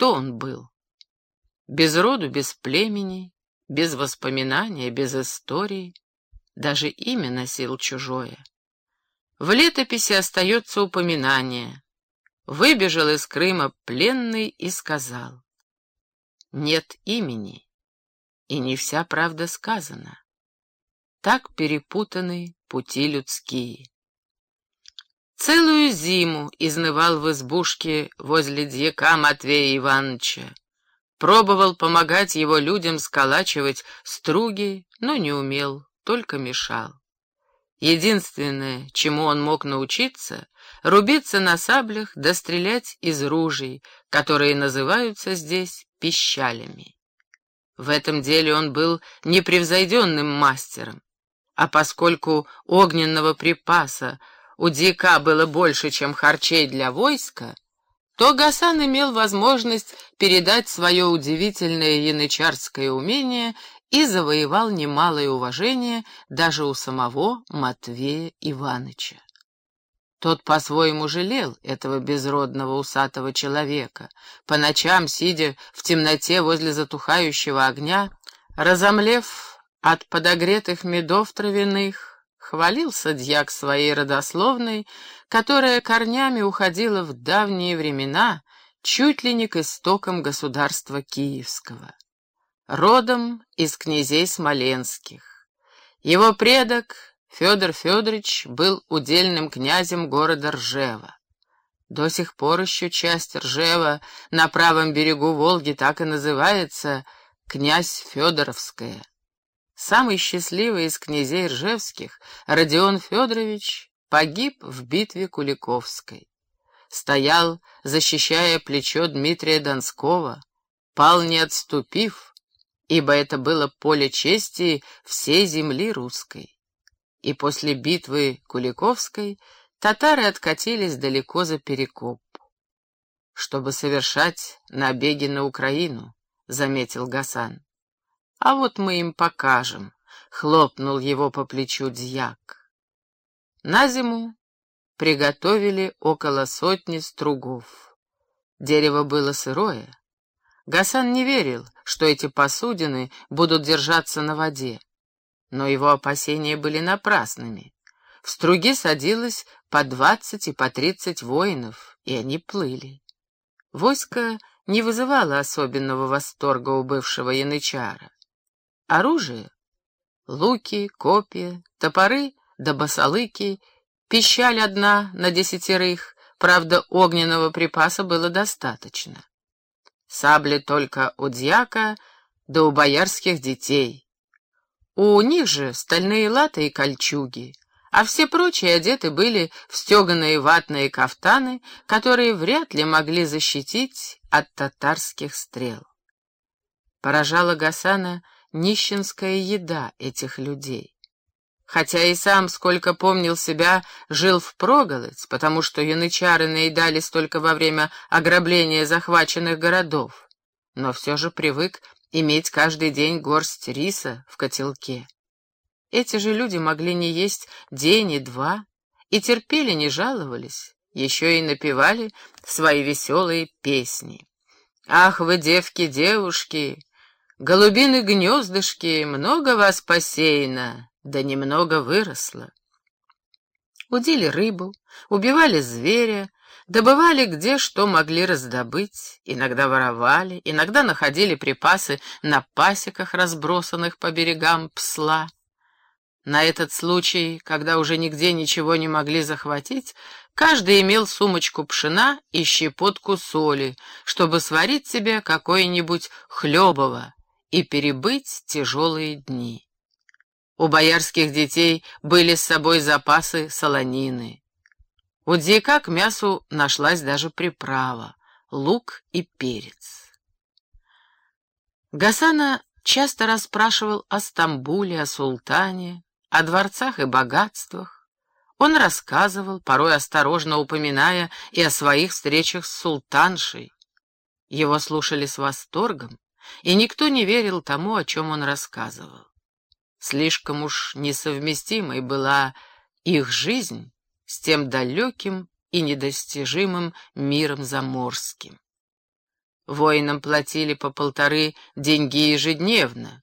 Кто он был? Без роду, без племени, без воспоминания, без истории. Даже имя носил чужое. В летописи остается упоминание. Выбежал из Крыма пленный и сказал. Нет имени, и не вся правда сказана. Так перепутаны пути людские. Целую зиму изнывал в избушке возле дьяка Матвея Ивановича. Пробовал помогать его людям сколачивать струги, но не умел, только мешал. Единственное, чему он мог научиться, рубиться на саблях да стрелять из ружей, которые называются здесь пищалями. В этом деле он был непревзойденным мастером, а поскольку огненного припаса у дьяка было больше, чем харчей для войска, то Гасан имел возможность передать свое удивительное янычарское умение и завоевал немалое уважение даже у самого Матвея Иваныча. Тот по-своему жалел этого безродного усатого человека, по ночам, сидя в темноте возле затухающего огня, разомлев от подогретых медов травяных, Хвалился дьяк своей родословной, которая корнями уходила в давние времена, чуть ли не к истокам государства Киевского. Родом из князей Смоленских. Его предок Федор Федорович был удельным князем города Ржева. До сих пор еще часть Ржева на правом берегу Волги так и называется «Князь Федоровская». Самый счастливый из князей Ржевских, Родион Федорович, погиб в битве Куликовской. Стоял, защищая плечо Дмитрия Донского, пал не отступив, ибо это было поле чести всей земли русской. И после битвы Куликовской татары откатились далеко за Перекоп. «Чтобы совершать набеги на Украину», — заметил Гасан. А вот мы им покажем, — хлопнул его по плечу дьяк. На зиму приготовили около сотни стругов. Дерево было сырое. Гасан не верил, что эти посудины будут держаться на воде. Но его опасения были напрасными. В струги садилось по двадцать и по тридцать воинов, и они плыли. Войско не вызывало особенного восторга у бывшего янычара. Оружие — луки, копья, топоры да басалыки, пищаль одна на десятерых, правда, огненного припаса было достаточно. Сабли только у дьяка да у боярских детей. У них же стальные латы и кольчуги, а все прочие одеты были в стеганые ватные кафтаны, которые вряд ли могли защитить от татарских стрел. Поражало Гасана — нищенская еда этих людей. Хотя и сам, сколько помнил себя, жил в впроголодь, потому что янычары наедались только во время ограбления захваченных городов, но все же привык иметь каждый день горсть риса в котелке. Эти же люди могли не есть день и два, и терпели, не жаловались, еще и напевали свои веселые песни. «Ах вы, девки-девушки, Голубины гнездышки, много вас посеяно, да немного выросло. Удили рыбу, убивали зверя, добывали где что могли раздобыть, иногда воровали, иногда находили припасы на пасеках, разбросанных по берегам псла. На этот случай, когда уже нигде ничего не могли захватить, каждый имел сумочку пшена и щепотку соли, чтобы сварить себе какое-нибудь хлебово, и перебыть тяжелые дни. У боярских детей были с собой запасы солонины. У дьяка к мясу нашлась даже приправа — лук и перец. Гасана часто расспрашивал о Стамбуле, о султане, о дворцах и богатствах. Он рассказывал, порой осторожно упоминая и о своих встречах с султаншей. Его слушали с восторгом, и никто не верил тому, о чем он рассказывал. Слишком уж несовместимой была их жизнь с тем далеким и недостижимым миром заморским. Воинам платили по полторы деньги ежедневно.